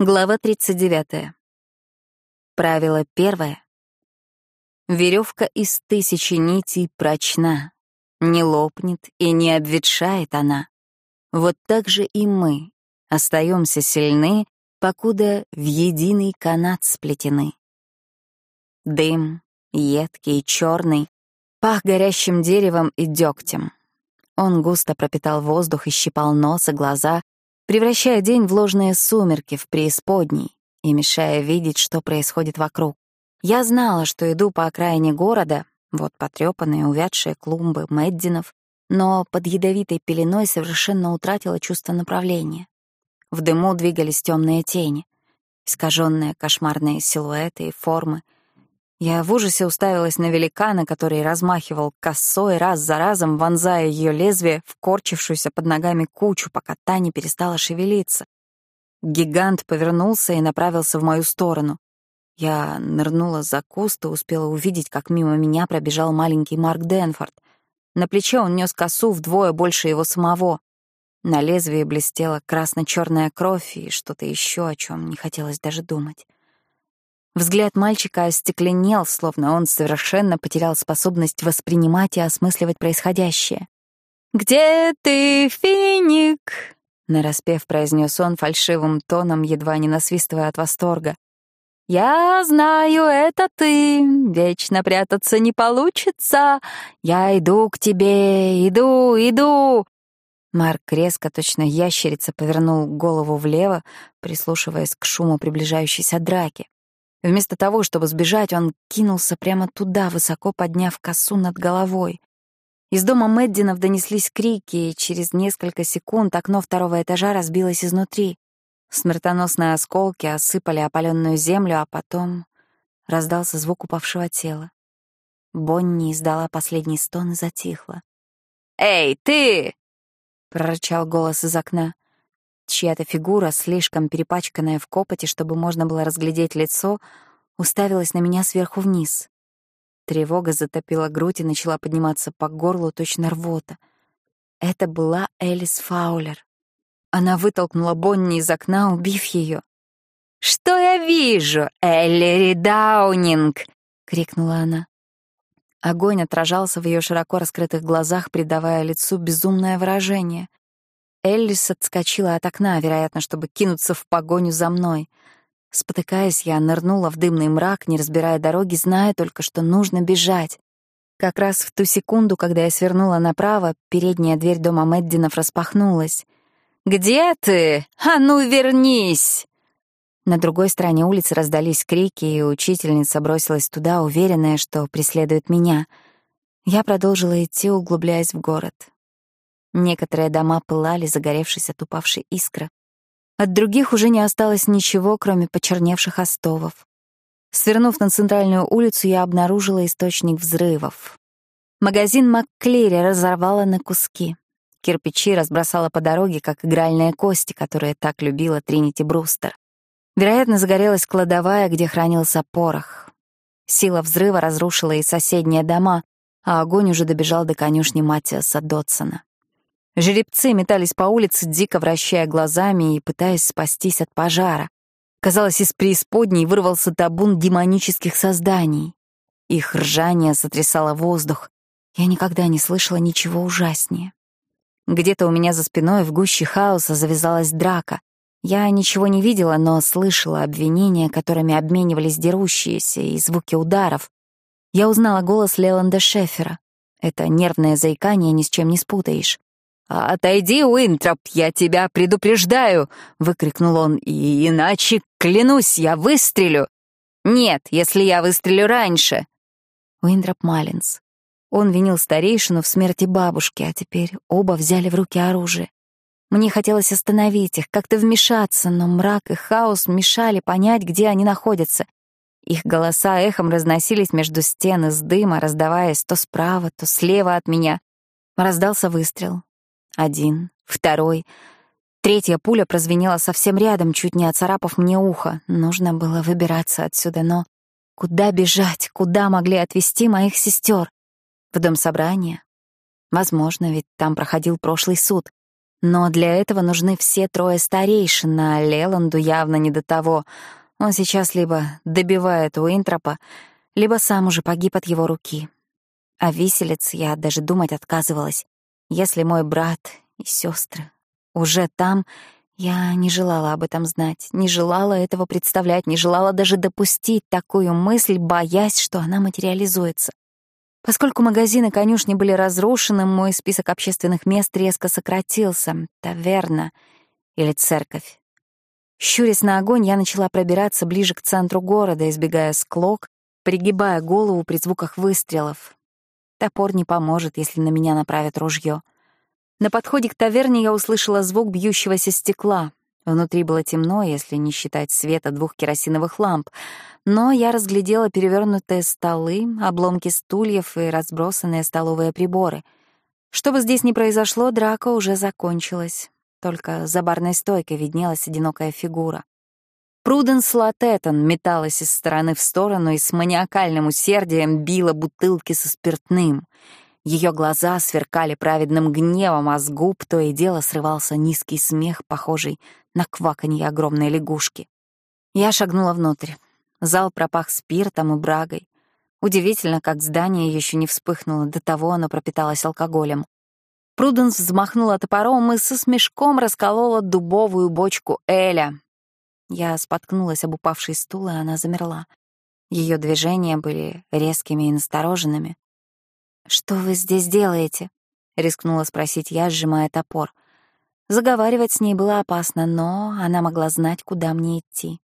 Глава 39. Правило первое. Веревка из тысячи нитей прочна, не лопнет и не обветшает она. Вот так же и мы остаемся сильны, покуда в единый канат сплетены. Дым, едкий, черный, пах горящим деревом и дегтем. Он густо пропитал воздух и щипал нос и глаза, превращая день в ложные сумерки, в преисподней и мешая видеть, что происходит вокруг. Я знала, что иду по окраине города, вот потрёпанные, увядшие клумбы Мэддинов, но под ядовитой пеленой совершенно утратила чувство направления. В дыму двигались темные тени, искаженные кошмарные силуэты и формы — я в ужасе уставилась на великана, который размахивал косой раз за разом, вонзая ее лезвие в корчившуюся под ногами кучу, пока та не перестала шевелиться. Гигант повернулся и направился в мою сторону. Я нырнула за куст и успела увидеть, как мимо меня пробежал маленький Марк Денфорд. На плече он нес косу вдвое больше его самого. На лезвии блестела красно-черная кровь и что-то еще, о чем не хотелось даже думать. Взгляд мальчика остекленел, словно он совершенно потерял способность воспринимать и осмысливать происходящее. «Где ты, финик?» — нараспев произнес он фальшивым тоном, едва не насвистывая от восторга. «Я знаю, это ты. Вечно прятаться не получится. Я иду к тебе, иду, иду». Марк резко, точно ящерица, повернул голову влево, прислушиваясь к шуму приближающейся драки. Вместо того, чтобы сбежать, он кинулся прямо туда, высоко подняв косу над головой. Из дома Мэддинов донеслись крики, и через несколько секунд окно второго этажа разбилось изнутри. Смертоносные осколки осыпали опаленную землю, а потом раздался звук упавшего тела. Бонни издала последний стон и затихла. «Эй, ты!» — прорычал голос из окна. Чья-то фигура, слишком перепачканная в копоте, чтобы можно было разглядеть лицо, уставилась на меня сверху вниз. Тревога затопила грудь и начала подниматься по горлу точно рвота. Это была Элис Фаулер. Она вытолкнула Бонни из окна, убив ее. «Что я вижу, Эллири Даунинг?» — крикнула она. Огонь отражался в ее широко раскрытых глазах, придавая лицу безумное выражение. Эллис отскочила от окна, вероятно, чтобы кинуться в погоню за мной. Спотыкаясь, я нырнула в дымный мрак, не разбирая дороги, зная только, что нужно бежать. Как раз в ту секунду, когда я свернула направо, передняя дверь дома Мэддинов распахнулась. «Где ты? А ну, вернись!» На другой стороне улицы раздались крики, и учительница бросилась туда, уверенная, что преследует меня. Я продолжила идти, углубляясь в город. Некоторые дома пылали, загоревшись от упавшей искры. От других уже не осталось ничего, кроме почерневших остовов. Свернув на центральную улицу, я обнаружила источник взрывов. Магазин МакКлири разорвало на куски. Кирпичи разбросала по дороге, как игральные кости, которые так любила Тринити Брустер. Вероятно, загорелась кладовая, где хранился порох. Сила взрыва разрушила и соседние дома, а огонь уже добежал до конюшни Матиаса Дотсона. Жеребцы метались по улице, дико вращая глазами и пытаясь спастись от пожара. Казалось, из преисподней вырвался табун демонических созданий. Их ржание сотрясало воздух. Я никогда не слышала ничего ужаснее. Где-то у меня за спиной в гуще хаоса завязалась драка. Я ничего не видела, но слышала обвинения, которыми обменивались дерущиеся, и звуки ударов. Я узнала голос Леланда Шефера. Это нервное заикание ни с чем не спутаешь. «Отойди, Уинтроп, я тебя предупреждаю!» — выкрикнул он. «И иначе, клянусь, я выстрелю!» «Нет, если я выстрелю раньше!» Уинтроп Маллинс. Он винил старейшину в смерти бабушки, а теперь оба взяли в руки оружие. Мне хотелось остановить их, как-то вмешаться, но мрак и хаос мешали понять, где они находятся. Их голоса эхом разносились между стен из дыма, раздаваясь то справа, то слева от меня. Раздался выстрел. Один, второй. Третья пуля прозвенела совсем рядом, чуть не оцарапав мне ухо. Нужно было выбираться отсюда, но куда бежать, куда могли отвезти моих сестер? В дом собрания? Возможно, ведь там проходил прошлый суд. Но для этого нужны все трое старейшин, а Леланду явно не до того. Он сейчас либо добивает Уинтропа, либо сам уже погиб от его руки. А виселиц я даже думать отказывалась. Если мой брат и сестры уже там, я не желала об этом знать, не желала этого представлять, не желала даже допустить такую мысль, боясь, что она материализуется. Поскольку магазины конюшни были разрушены, мой список общественных мест резко сократился. Таверна или церковь. Щурясь на огонь, я начала пробираться ближе к центру города, избегая склок, пригибая голову при звуках выстрелов. Топор не поможет, если на меня направят ружье. На подходе к таверне я услышала звук бьющегося стекла. Внутри было темно, если не считать света двух керосиновых ламп, но я разглядела перевернутые столы, обломки стульев и разбросанные столовые приборы. Что бы здесь ни произошло, драка уже закончилась. Только за барной стойкой виднелась одинокая фигура. Пруденс Латеттон металась из стороны в сторону и с маниакальным усердием била бутылки со спиртным. Ее глаза сверкали праведным гневом, а с губ то и дело срывался низкий смех, похожий на кваканье огромной лягушки. Я шагнула внутрь. Зал пропах спиртом и брагой. Удивительно, как здание еще не вспыхнуло, до того оно пропиталось алкоголем. Пруденс взмахнула топором и со смешком расколола дубовую бочку Эля. Я споткнулась об упавший стул, и она замерла. Ее движения были резкими и настороженными. «Что вы здесь делаете?» — рискнула спросить я, сжимая топор. Заговаривать с ней было опасно, но она могла знать, куда мне идти.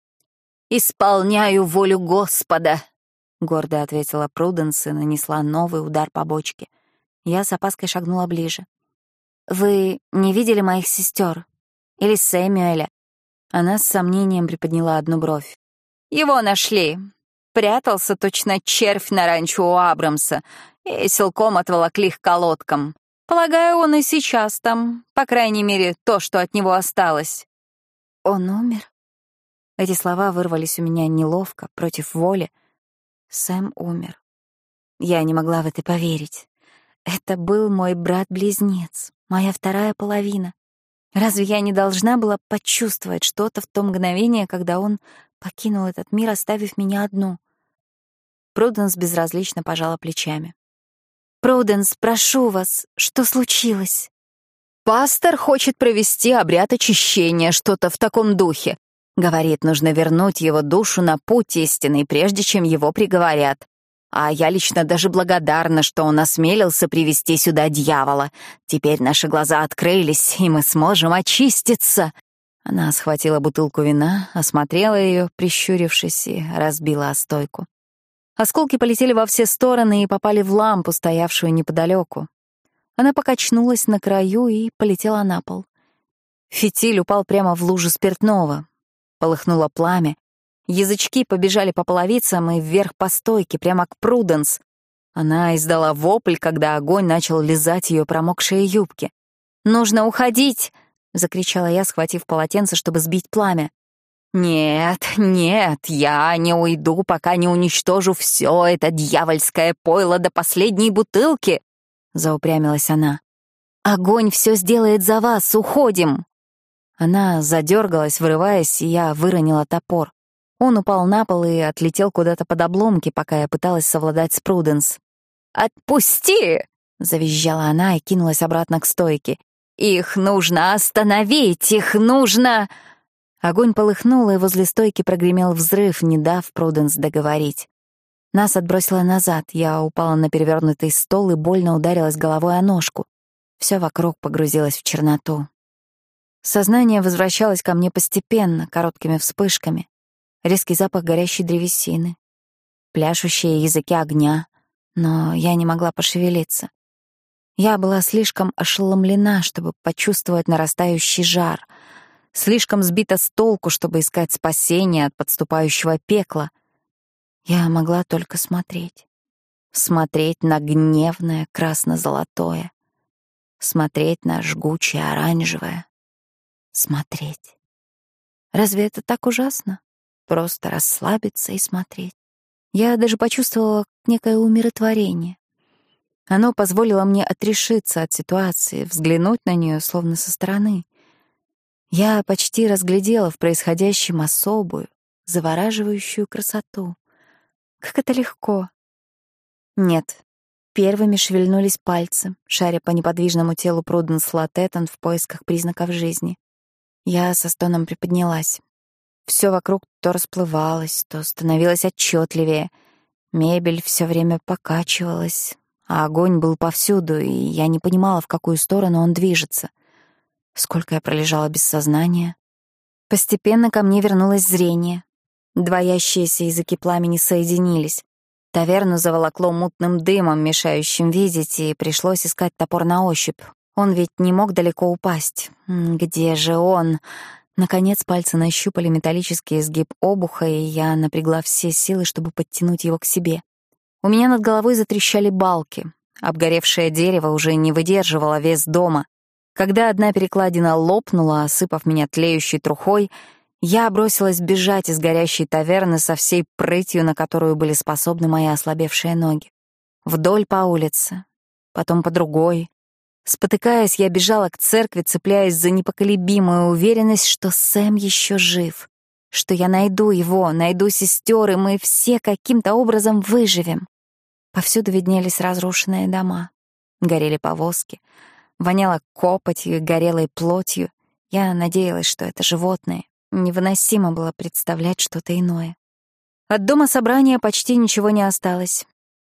«Исполняю волю Господа!» — гордо ответила Пруденс и нанесла новый удар по бочке. Я с опаской шагнула ближе. «Вы не видели моих сестер? Или Сэмюэля?» Она с сомнением приподняла одну бровь. «Его нашли. Прятался точно червь на ранчо у Абрамса и силком отволокли к колодкам. Полагаю, он и сейчас там, по крайней мере, то, что от него осталось». «Он умер?» Эти слова вырвались у меня неловко, против воли. Сэм умер. Я не могла в это поверить. Это был мой брат-близнец, моя вторая половина. Разве я не должна была почувствовать что-то в то мгновение, когда он покинул этот мир, оставив меня одну? Пруденс безразлично пожала плечами. «Пруденс, прошу вас, что случилось?» «Пастор хочет провести обряд очищения, что-то в таком духе. Говорит, нужно вернуть его душу на путь истинный, прежде чем его приговорят. А я лично даже благодарна, что он осмелился привести сюда дьявола. Теперь наши глаза открылись, и мы сможем очиститься. Она схватила бутылку вина, осмотрела ее, прищурившись, и разбила стойку. Осколки полетели во все стороны и попали в лампу, стоявшую неподалеку. Она покачнулась на краю и полетела на пол. Фитиль упал прямо в лужу спиртного, Полыхнуло пламя. Язычки побежали по половицам и вверх по стойке, прямо к Пруденс. Она издала вопль, когда огонь начал лизать ее промокшие юбки. «Нужно уходить!» — закричала я, схватив полотенце, чтобы сбить пламя. «Нет, нет, я не уйду, пока не уничтожу все это дьявольское пойло до последней бутылки!» — заупрямилась она. «Огонь все сделает за вас, уходим!» Она задергалась, вырываясь, и я выронила топор. Он упал на пол и отлетел куда-то под обломки, пока я пыталась совладать с Пруденс. «Отпусти!» — завизжала она и кинулась обратно к стойке. «Их нужно остановить! Их нужно...» Огонь полыхнул, и возле стойки прогремел взрыв, не дав Пруденс договорить. Нас отбросило назад, я упала на перевернутый стол и больно ударилась головой о ножку. Все вокруг погрузилось в черноту. Сознание возвращалось ко мне постепенно, короткими вспышками. Резкий запах горящей древесины, пляшущие языки огня, но я не могла пошевелиться. Я была слишком ошеломлена, чтобы почувствовать нарастающий жар, слишком сбита с толку, чтобы искать спасение от подступающего пекла. Я могла только смотреть. Смотреть на гневное красно-золотое, смотреть на жгучее оранжевое, смотреть. Разве это так ужасно? Просто расслабиться и смотреть. Я даже почувствовала некое умиротворение. Оно позволило мне отрешиться от ситуации, взглянуть на нее словно со стороны. Я почти разглядела в происходящем особую, завораживающую красоту. Как это легко. Нет. Первыми шевельнулись пальцы, шаря по неподвижному телу Пруденс Латеттон в поисках признаков жизни. Я со стоном приподнялась. Все вокруг то расплывалось, то становилось отчетливее. Мебель все время покачивалась, а огонь был повсюду, и я не понимала, в какую сторону он движется. Сколько я пролежала без сознания. Постепенно ко мне вернулось зрение. Двоящиеся языки пламени соединились. Таверну заволокло мутным дымом, мешающим видеть, и пришлось искать топор на ощупь. Он ведь не мог далеко упасть. Где же он? Наконец пальцы нащупали металлический изгиб обуха, и я напрягла все силы, чтобы подтянуть его к себе. У меня над головой затрещали балки. Обгоревшее дерево уже не выдерживало вес дома. Когда одна перекладина лопнула, осыпав меня тлеющей трухой, я бросилась бежать из горящей таверны со всей прытью, на которую были способны мои ослабевшие ноги. Вдоль по улице, потом по другой. Спотыкаясь, я бежала к церкви, цепляясь за непоколебимую уверенность, что Сэм еще жив, что я найду его, найду сестер, и мы все каким-то образом выживем. Повсюду виднелись разрушенные дома. Горели повозки. Воняло копотью и горелой плотью. Я надеялась, что это животные. Невыносимо было представлять что-то иное. От дома собрания почти ничего не осталось.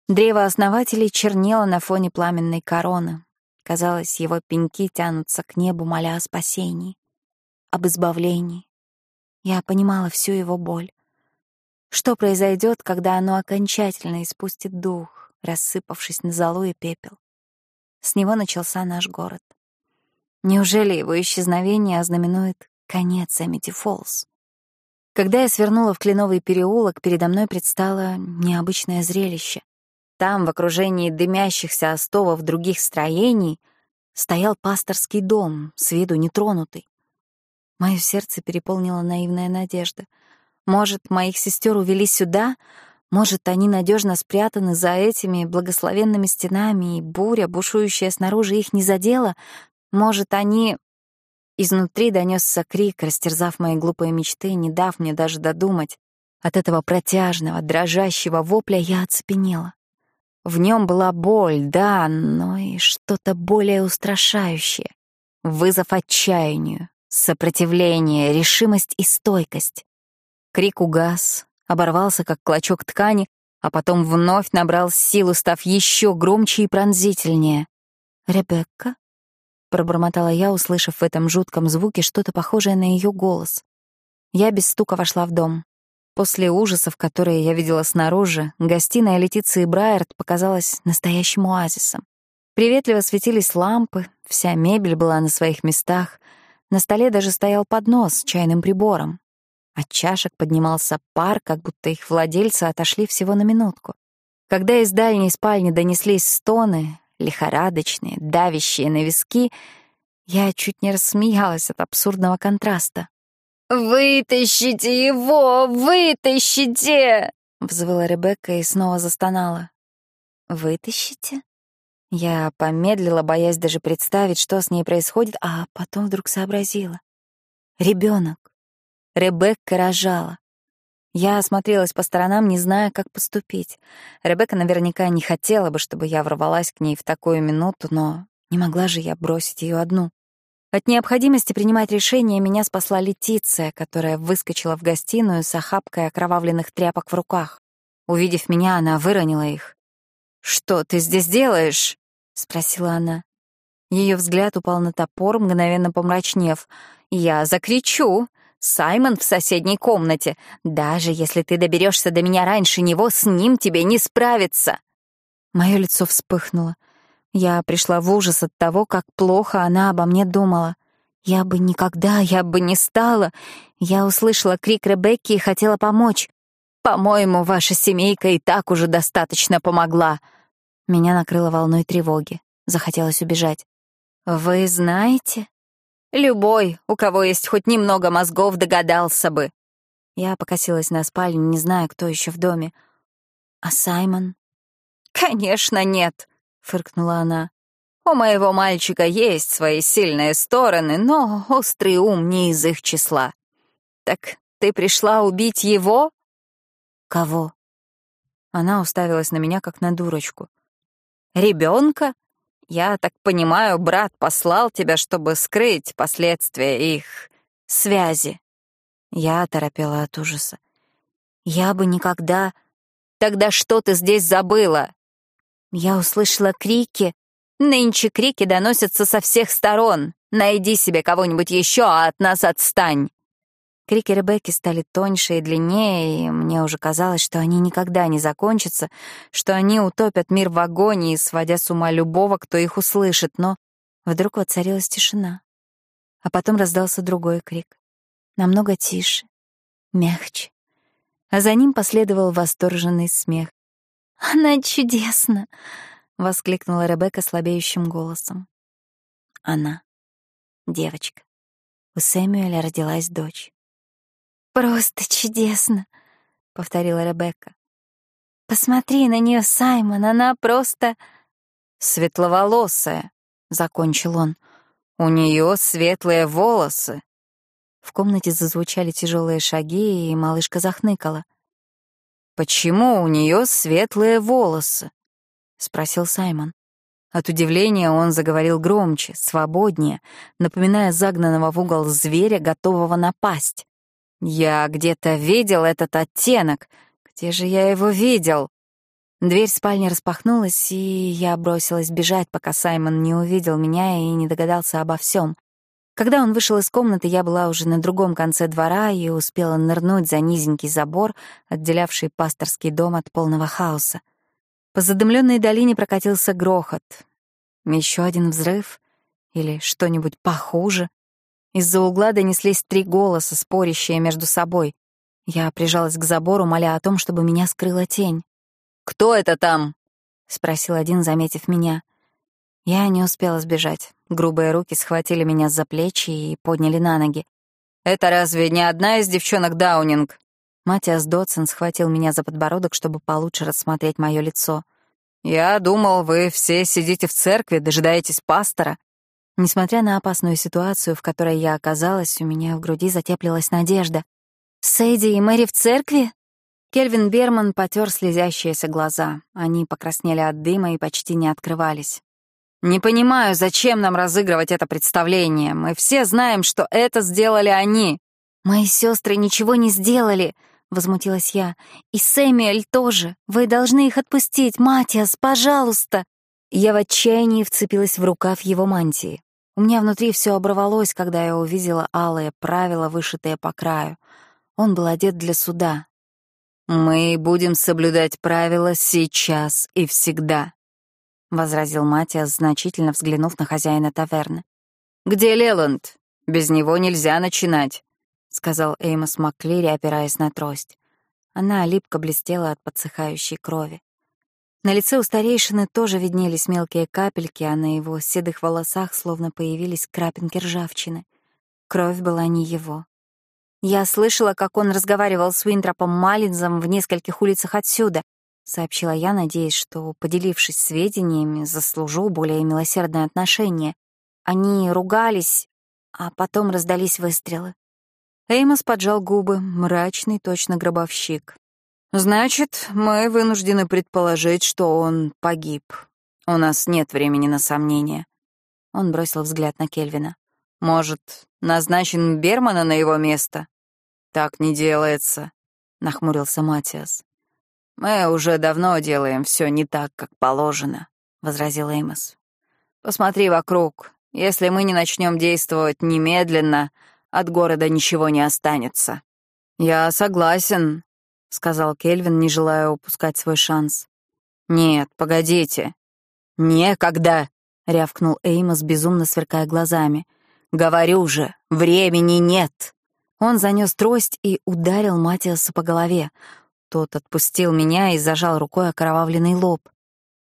Древо основателей чернело на фоне пламенной короны. Казалось, его пеньки тянутся к небу, моля о спасении, об избавлении. Я понимала всю его боль. Что произойдет, когда оно окончательно испустит дух, рассыпавшись на золу и пепел? С него начался наш город. Неужели его исчезновение ознаменует конец Эмити Фолс? Когда я свернула в Кленовый переулок, передо мной предстало необычное зрелище. Там, в окружении дымящихся остовов других строений, стоял пасторский дом, с виду нетронутый. Мое сердце переполнило наивная надежда — может, моих сестер увели сюда? Может, они надежно спрятаны за этими благословенными стенами, и буря, бушующая снаружи, их не задела? Может, они... Изнутри донесся крик, растерзав мои глупые мечты, не дав мне даже додумать. От этого протяжного, дрожащего вопля я оцепенела. В нем была боль, да, но и что-то более устрашающее. Вызов отчаянию, сопротивление, решимость и стойкость. Крик угас, оборвался, как клочок ткани, а потом вновь набрал силу, став еще громче и пронзительнее. «Ребекка?» — пробормотала я, услышав в этом жутком звуке что-то похожее на ее голос. Я без стука вошла в дом. После ужасов, которые я видела снаружи, гостиная Летиции Брайерт показалась настоящим оазисом. Приветливо светились лампы, вся мебель была на своих местах, на столе даже стоял поднос с чайным прибором. От чашек поднимался пар, как будто их владельцы отошли всего на минутку. Когда из дальней спальни донеслись стоны, лихорадочные, давящие на виски, я чуть не рассмеялась от абсурдного контраста. «Вытащите его! Вытащите!» — взвыла Ребекка и снова застонала. «Вытащите?» Я помедлила, боясь даже представить, что с ней происходит, а потом вдруг сообразила. Ребенок. Ребекка рожала. Я осмотрелась по сторонам, не зная, как поступить. Ребекка наверняка не хотела бы, чтобы я ворвалась к ней в такую минуту, но не могла же я бросить ее одну. От необходимости принимать решение меня спасла Летиция, которая выскочила в гостиную с охапкой окровавленных тряпок в руках. Увидев меня, она выронила их. «Что ты здесь делаешь?» — спросила она. Ее взгляд упал на топор, мгновенно помрачнев. «Я закричу!» Саймон в соседней комнате. Даже если ты доберешься до меня раньше него, с ним тебе не справиться. Мое лицо вспыхнуло. Я пришла в ужас от того, как плохо она обо мне думала. Я бы никогда, я бы не стала. Я услышала крик Ребекки и хотела помочь. «По-моему, ваша семейка и так уже достаточно помогла». Меня накрыло волной тревоги. Захотелось убежать. «Вы знаете?» Любой, у кого есть хоть немного мозгов, догадался бы. Я покосилась на спальню, не зная, кто еще в доме. А Саймон? Конечно, нет, фыркнула она. «У моего мальчика есть свои сильные стороны, но острый ум не из их числа. Так ты пришла убить его?» «Кого?» Она уставилась на меня, как на дурочку. «Ребенка? Я так понимаю, брат послал тебя, чтобы скрыть последствия их связи». Я оторопела от ужаса. «Я бы никогда...» «Тогда что ты здесь забыла?» Я услышала крики. «Нынче крики доносятся со всех сторон. Найди себе кого-нибудь еще, а от нас отстань!» Крики Ребекки стали тоньше и длиннее, и мне уже казалось, что они никогда не закончатся, что они утопят мир в агонии, сводя с ума любого, кто их услышит, но вдруг воцарилась тишина. А потом раздался другой крик. Намного тише, мягче. А за ним последовал восторженный смех. «Она чудесна!» — воскликнула Ребекка слабеющим голосом. Она. Девочка. У Сэмюэля родилась дочь. «Просто чудесно!» — повторила Ребекка. «Посмотри на нее, Саймон, она просто...» «Светловолосая», — закончил он. «У нее светлые волосы». В комнате зазвучали тяжелые шаги, и малышка захныкала. «Почему у нее светлые волосы?» — спросил Саймон. От удивления он заговорил громче, свободнее, напоминая загнанного в угол зверя, готового напасть. «Я где-то видел этот оттенок. Где же я его видел?» Дверь спальни распахнулась, и я бросилась бежать, пока Саймон не увидел меня и не догадался обо всем. Когда он вышел из комнаты, я была уже на другом конце двора и успела нырнуть за низенький забор, отделявший пасторский дом от полного хаоса. По задымленной долине прокатился грохот. Еще один взрыв или что-нибудь похуже. Из-за угла донеслись три голоса, спорящие между собой. Я прижалась к забору, моля о том, чтобы меня скрыла тень. «Кто это там?» — спросил один, заметив меня. Я не успела сбежать. Грубые руки схватили меня за плечи и подняли на ноги. «Это разве не одна из девчонок Даунинг?» Матиас Дотсон схватил меня за подбородок, чтобы получше рассмотреть мое лицо. «Я думал, вы все сидите в церкви, дожидаетесь пастора». Несмотря на опасную ситуацию, в которой я оказалась, у меня в груди затеплилась надежда. «Сэйди и Мэри в церкви?» Кельвин Берман потер слезящиеся глаза. Они покраснели от дыма и почти не открывались. Не понимаю, зачем нам разыгрывать это представление. Мы все знаем, что это сделали они. Мои сестры ничего не сделали, возмутилась я. И Сэмюэль тоже. Вы должны их отпустить, Матиас, пожалуйста. Я в отчаянии вцепилась в рукав его мантии. У меня внутри все оборвалось, когда я увидела алые правила, вышитые по краю. Он был одет для суда. Мы будем соблюдать правила сейчас и всегда, — возразил Матиас, значительно взглянув на хозяина таверны. «Где Леланд? Без него нельзя начинать», — сказал Эймос Макклири, опираясь на трость. Она липко блестела от подсыхающей крови. На лице у старейшины тоже виднелись мелкие капельки, а на его седых волосах словно появились крапинки ржавчины. Кровь была не его. Я слышала, как он разговаривал с Уинтропом Маллинзом в нескольких улицах отсюда, — сообщила я, надеясь, что, поделившись сведениями, заслужу более милосердное отношение. Они ругались, а потом раздались выстрелы. Эймос поджал губы, мрачный, точно гробовщик. «Значит, мы вынуждены предположить, что он погиб. У нас нет времени на сомнения». Он бросил взгляд на Кельвина. «Может, назначен Бермана на его место?» «Так не делается», — нахмурился Матиас. «Мы уже давно делаем все не так, как положено», — возразил Эймос. «Посмотри вокруг. Если мы не начнем действовать немедленно, от города ничего не останется». «Я согласен», — сказал Кельвин, не желая упускать свой шанс. «Нет, погодите». «Некогда», — рявкнул Эймос, безумно сверкая глазами. «Говорю же, времени нет». Он занес трость и ударил Матиаса по голове. Тот отпустил меня и зажал рукой окровавленный лоб.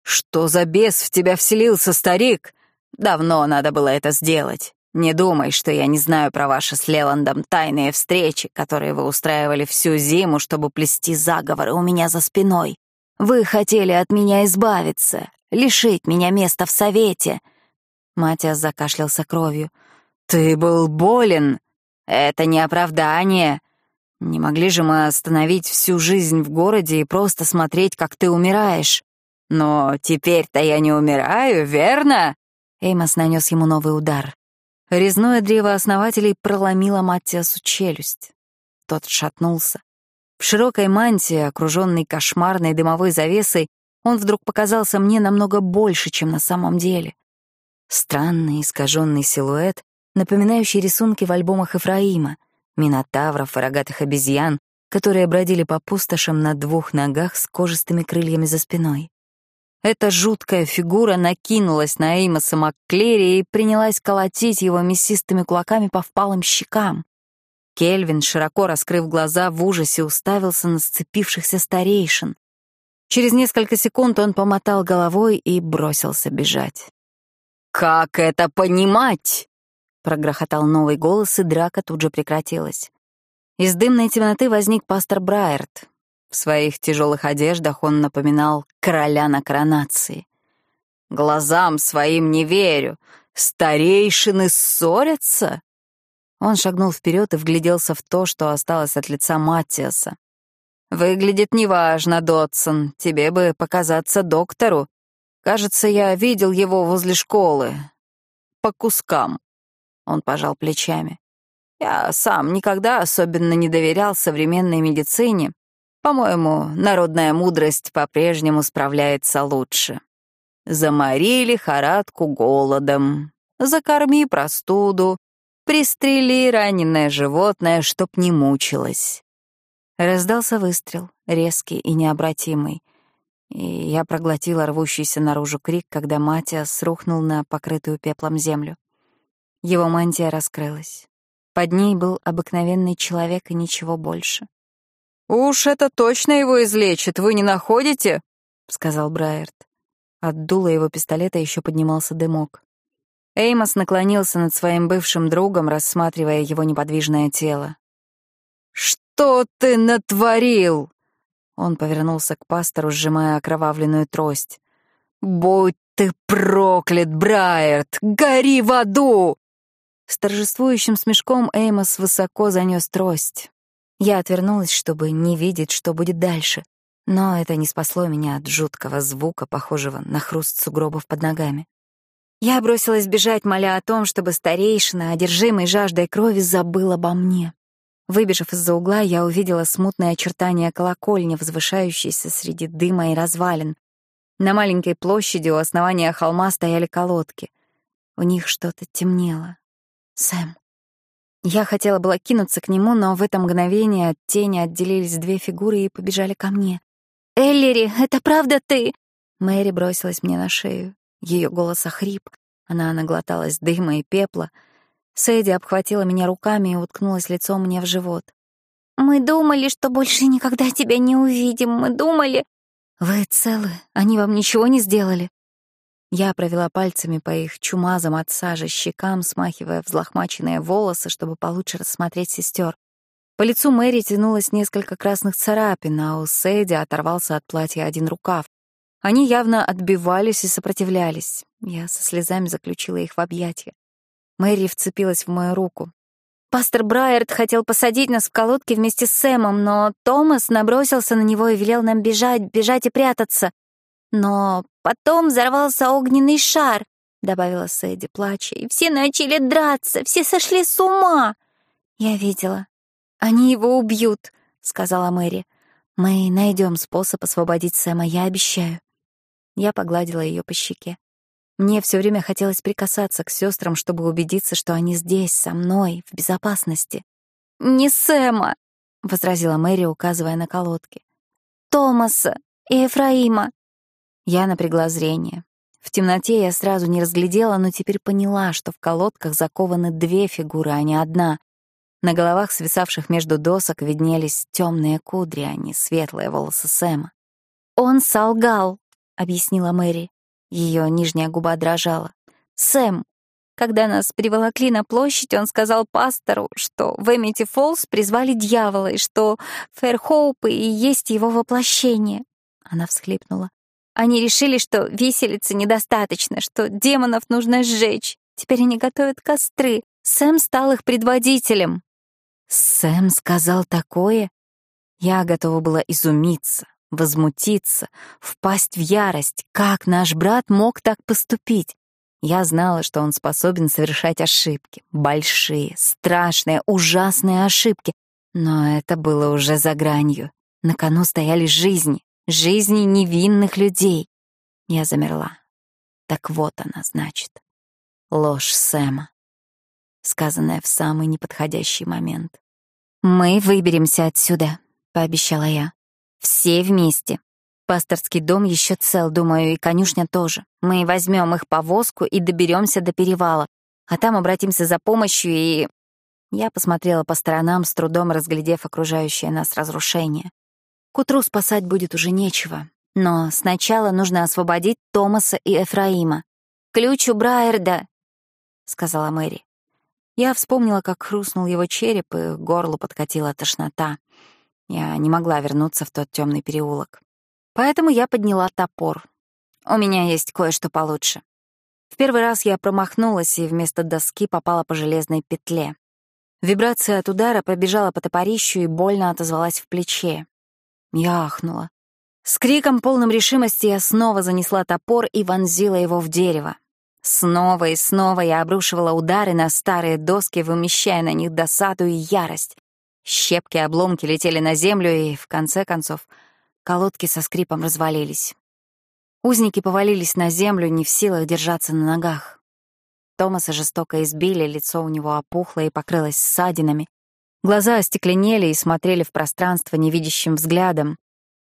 «Что за бес в тебя вселился, старик? Давно надо было это сделать. Не думай, что я не знаю про ваши с Леландом тайные встречи, которые вы устраивали всю зиму, чтобы плести заговоры у меня за спиной. Вы хотели от меня избавиться. лишить меня места в совете. Матиас закашлялся кровью. «Ты был болен. Это не оправдание. Не могли же мы остановить всю жизнь в городе и просто смотреть, как ты умираешь. Но теперь-то я не умираю, верно?» Эймос нанес ему новый удар. Резное древо основателей проломило Маттиасу челюсть. Тот шатнулся. В широкой мантии, окруженной кошмарной дымовой завесой, он вдруг показался мне намного больше, чем на самом деле. Странный искаженный силуэт, напоминающий рисунки в альбомах Ефраима, минотавров и рогатых обезьян, которые бродили по пустошам на двух ногах с кожистыми крыльями за спиной. Эта жуткая фигура накинулась на Эймоса Макклери и принялась колотить его мясистыми кулаками по впалым щекам. Кельвин, широко раскрыв глаза, в ужасе уставился на сцепившихся старейшин. Через несколько секунд он помотал головой и бросился бежать. «Как это понимать?» — прогрохотал новый голос, и драка тут же прекратилась. Из дымной темноты возник пастор Брайерт, в своих тяжелых одеждах он напоминал короля на коронации. «Глазам своим не верю. Старейшины ссорятся?» Он шагнул вперед и вгляделся в то, что осталось от лица Маттиаса. «Выглядит неважно, Дотсон. Тебе бы показаться доктору. Кажется, я видел его возле школы. По кускам». Он пожал плечами. «Я сам никогда особенно не доверял современной медицине, по-моему, народная мудрость по-прежнему справляется лучше. Замори лихорадку голодом, закорми простуду, пристрели раненое животное, чтоб не мучилось. Раздался выстрел, резкий и необратимый, и я проглотила рвущийся наружу крик, когда Матиас рухнул на покрытую пеплом землю. Его мантия раскрылась. Под ней был обыкновенный человек и ничего больше. «Уж это точно его излечит, вы не находите?» — сказал Брайерт. От дула его пистолета еще поднимался дымок. Эймос наклонился над своим бывшим другом, рассматривая его неподвижное тело. «Что ты натворил?» Он повернулся к пастору, сжимая окровавленную трость. «Будь ты проклят, Брайерт! Гори в аду!» С торжествующим смешком Эймос высоко занес трость. Я отвернулась, чтобы не видеть, что будет дальше. Но это не спасло меня от жуткого звука, похожего на хруст сугробов под ногами. Я бросилась бежать, моля о том, чтобы старейшина, одержимый жаждой крови, забыл обо мне. Выбежав из-за угла, я увидела смутное очертание колокольни, возвышающейся среди дыма и развалин. На маленькой площади у основания холма стояли колодки. В них что-то темнело. Сэм. Я хотела было кинуться к нему, но в это мгновение от тени отделились две фигуры и побежали ко мне. «Эллири, это правда ты?» Мэри бросилась мне на шею. Ее голос охрип. Она наглоталась дыма и пепла. Сэдди обхватила меня руками и уткнулась лицом мне в живот. «Мы думали, что больше никогда тебя не увидим. Мы думали...» «Вы целы? Они вам ничего не сделали?» Я провела пальцами по их чумазам от сажи щекам, смахивая взлохмаченные волосы, чтобы получше рассмотреть сестер. По лицу Мэри тянулось несколько красных царапин, а у Сэдди оторвался от платья один рукав. Они явно отбивались и сопротивлялись. Я со слезами заключила их в объятия. Мэри вцепилась в мою руку. Пастор Брайерт хотел посадить нас в колодки вместе с Сэмом, но Томас набросился на него и велел нам бежать, бежать и прятаться. Но потом взорвался огненный шар, добавила Сэдди, плача, и все начали драться, все сошли с ума. Я видела. Они его убьют, сказала Мэри. Мы найдем способ освободить Сэма, я обещаю. Я погладила ее по щеке. Мне все время хотелось прикасаться к сестрам, чтобы убедиться, что они здесь, со мной, в безопасности. «Не Сэма!» — возразила Мэри, указывая на колодки. «Томаса и Ефраима. Я напрягла зрение. В темноте я сразу не разглядела, но теперь поняла, что в колодках закованы две фигуры, а не одна. На головах, свисавших между досок, виднелись темные кудри, а не светлые волосы Сэма. «Он солгал», — объяснила Мэри. Ее нижняя губа дрожала. «Сэм, когда нас приволокли на площадь, он сказал пастору, что в Эмити Фолс призвали дьявола и что Фэрхоупы и есть его воплощение». Она всхлипнула. Они решили, что виселицы недостаточно, что демонов нужно сжечь. Теперь они готовят костры. Сэм стал их предводителем. Сэм сказал такое? Я готова была изумиться, возмутиться, впасть в ярость. Как наш брат мог так поступить? Я знала, что он способен совершать ошибки. Большие, страшные, ужасные ошибки. Но это было уже за гранью. На кону стояли жизни, жизни невинных людей. Я замерла. Так вот она, значит. Ложь Сэма, сказанная в самый неподходящий момент. «Мы выберемся отсюда», — пообещала я. «Все вместе. Пасторский дом еще цел, думаю, и конюшня тоже. Мы возьмем их повозку и доберемся до перевала, а там обратимся за помощью и...» Я посмотрела по сторонам, с трудом разглядев окружающее нас разрушение. К утру спасать будет уже нечего. Но сначала нужно освободить Томаса и Эфраима. «Ключ у Брайерда», — сказала Мэри. Я вспомнила, как хрустнул его череп, и горло подкатила тошнота. Я не могла вернуться в тот темный переулок. Поэтому я подняла топор. У меня есть кое-что получше. В первый раз я промахнулась и вместо доски попала по железной петле. Вибрация от удара пробежала по топорищу и больно отозвалась в плече. Я ахнула. С криком полным решимости я снова занесла топор и вонзила его в дерево. Снова и снова я обрушивала удары на старые доски, вымещая на них досаду и ярость. Щепки и обломки летели на землю, и, в конце концов, колодки со скрипом развалились. Узники повалились на землю, не в силах держаться на ногах. Томаса жестоко избили, лицо у него опухло и покрылось ссадинами. Глаза остекленели и смотрели в пространство невидящим взглядом.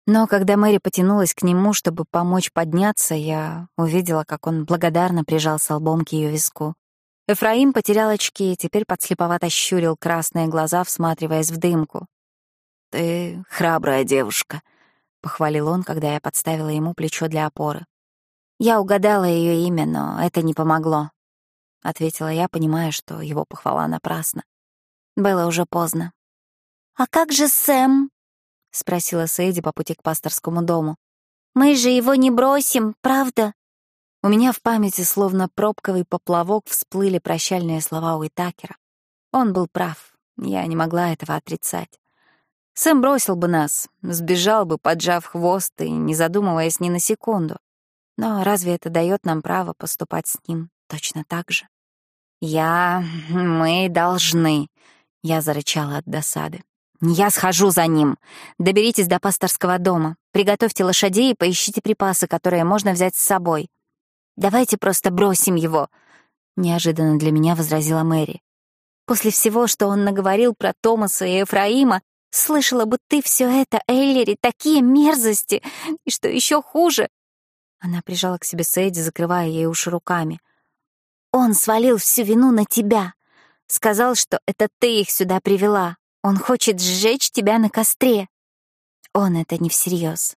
Но когда Мэри потянулась к нему, чтобы помочь подняться, я увидела, как он благодарно прижался лбом к ее виску. Эфраим потерял очки и теперь подслеповато щурил красные глаза, всматриваясь в дымку. «Ты храбрая девушка», — похвалил он, когда я подставила ему плечо для опоры. «Я угадала ее имя, но это не помогло», — ответила я, понимая, что его похвала напрасна. Было уже поздно. «А как же Сэм?» — спросила Сэйди по пути к пасторскому дому. «Мы же его не бросим, правда?» У меня в памяти, словно пробковый поплавок, всплыли прощальные слова Уитакера. Он был прав, я не могла этого отрицать. Сэм бросил бы нас, сбежал бы, поджав хвост и не задумываясь ни на секунду. Но разве это дает нам право поступать с ним точно так же? Я... мы должны, я зарычала от досады. «Я схожу за ним. Доберитесь до пасторского дома. Приготовьте лошадей и поищите припасы, которые можно взять с собой. Давайте просто бросим его», — неожиданно для меня возразила Мэри. «После всего, что он наговорил про Томаса и Ефраима, слышала бы ты все это, Эллири, такие мерзости, и что еще хуже». Она прижала к себе Сэйди, закрывая ей уши руками. «Он свалил всю вину на тебя. Сказал, что это ты их сюда привела. Он хочет сжечь тебя на костре. Он это не всерьез.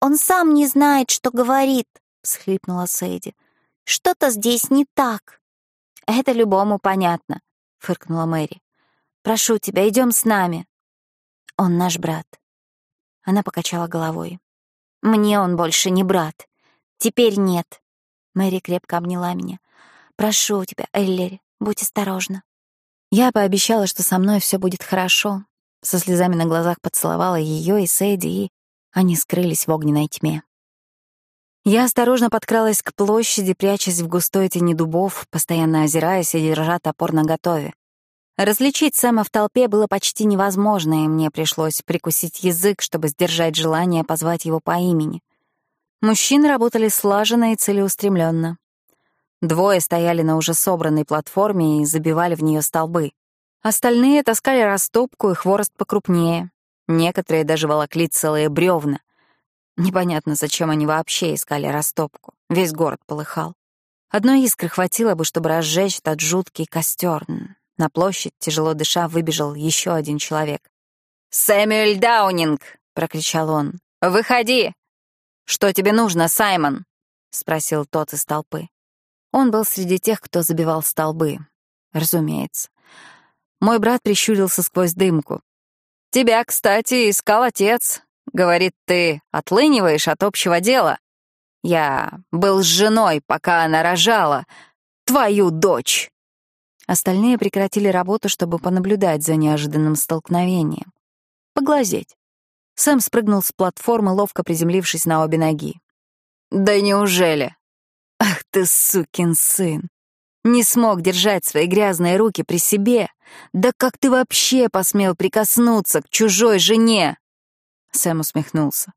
Он сам не знает, что говорит, всхлипнула Сэйди. Что-то здесь не так. Это любому понятно, фыркнула Мэри. Прошу тебя, идем с нами. Он наш брат. Она покачала головой. Мне он больше не брат. Теперь нет. Мэри крепко обняла меня. Прошу тебя, Эллери, будь осторожна. Я пообещала, что со мной все будет хорошо. Со слезами на глазах поцеловала ее и Сэдди, и они скрылись в огненной тьме. Я осторожно подкралась к площади, прячась в густой тени дубов, постоянно озираясь и держа топор наготове. Различить Сэма в толпе было почти невозможно, и мне пришлось прикусить язык, чтобы сдержать желание позвать его по имени. Мужчины работали слаженно и целеустремленно. Двое стояли на уже собранной платформе и забивали в нее столбы. Остальные таскали растопку и хворост покрупнее. Некоторые даже волокли целые бревна. Непонятно, зачем они вообще искали растопку. Весь город полыхал. Одной искры хватило бы, чтобы разжечь этот жуткий костер. На площадь, тяжело дыша, выбежал еще один человек. «Сэмюэль Даунинг!» — прокричал он. «Выходи!» «Что тебе нужно, Саймон?» — спросил тот из толпы. Он был среди тех, кто забивал столбы. Разумеется. Мой брат прищурился сквозь дымку. «Тебя, кстати, искал отец. Говорит, ты отлыниваешь от общего дела». Я был с женой, пока она рожала твою дочь. Остальные прекратили работу, чтобы понаблюдать за неожиданным столкновением. Поглазеть. Сэм спрыгнул с платформы, ловко приземлившись на обе ноги. «Да неужели?» «Ах ты, сукин сын! Не смог держать свои грязные руки при себе. Да как ты вообще посмел прикоснуться к чужой жене?» Сэм усмехнулся.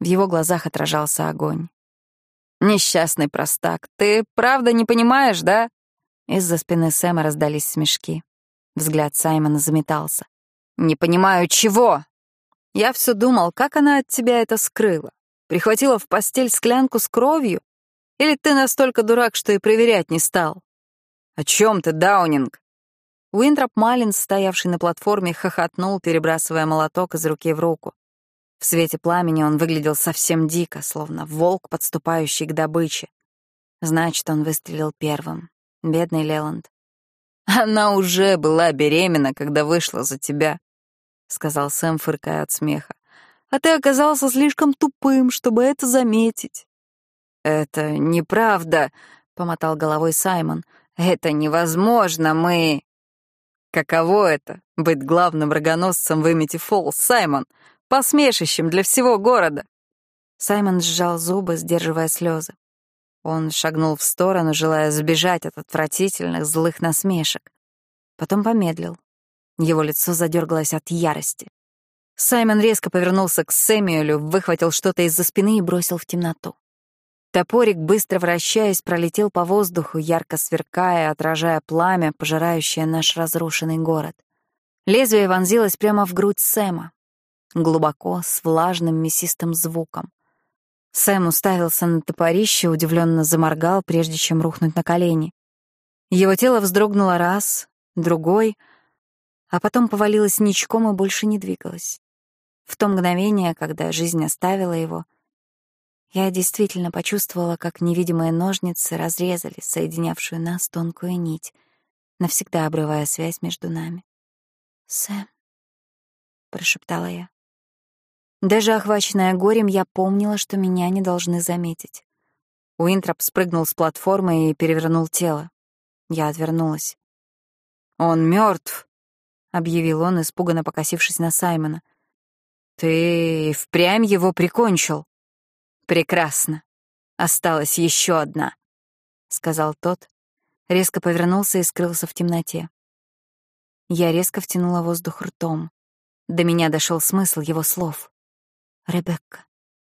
В его глазах отражался огонь. «Несчастный простак, ты правда не понимаешь, да?» Из-за спины Сэма раздались смешки. Взгляд Саймона заметался. «Не понимаю, чего?» Я все думал, как она от тебя это скрыла. Прихватила в постель склянку с кровью? Или ты настолько дурак, что и проверять не стал? О чем ты, Даунинг? Уинтроп Маллинс, стоявший на платформе, хохотнул, перебрасывая молоток из руки в руку. В свете пламени он выглядел совсем дико, словно волк, подступающий к добыче. Значит, он выстрелил первым. Бедный Леланд. «Она уже была беременна, когда вышла за тебя», — сказал Сэм, фыркая от смеха. «А ты оказался слишком тупым, чтобы это заметить». «Это неправда», — помотал головой Саймон. «Это невозможно, мы...» «Каково это — быть главным рогоносцем в Эмити Фоллс, Саймон? Посмешищем для всего города!» Саймон сжал зубы, сдерживая слезы. Он шагнул в сторону, желая сбежать от отвратительных, злых насмешек. Потом помедлил. Его лицо задергалось от ярости. Саймон резко повернулся к Сэмюэлю, выхватил что-то из-за спины и бросил в темноту. Топорик, быстро вращаясь, пролетел по воздуху, ярко сверкая, отражая пламя, пожирающее наш разрушенный город. Лезвие вонзилось прямо в грудь Сэма, глубоко, с влажным мясистым звуком. Сэм уставился на топорище, удивленно заморгал, прежде чем рухнуть на колени. Его тело вздрогнуло раз, другой, а потом повалилось ничком и больше не двигалось. В то мгновение, когда жизнь оставила его, я действительно почувствовала, как невидимые ножницы разрезали соединявшую нас тонкую нить, навсегда обрывая связь между нами. «Сэм», — прошептала я. Даже охваченная горем, я помнила, что меня не должны заметить. Уинтроп спрыгнул с платформы и перевернул тело. Я отвернулась. «Он мертв, объявил он, испуганно покосившись на Саймона. «Ты впрямь его прикончил?» «Прекрасно. Осталась еще одна», — сказал тот, резко повернулся и скрылся в темноте. Я резко втянула воздух ртом. До меня дошел смысл его слов. «Ребекка».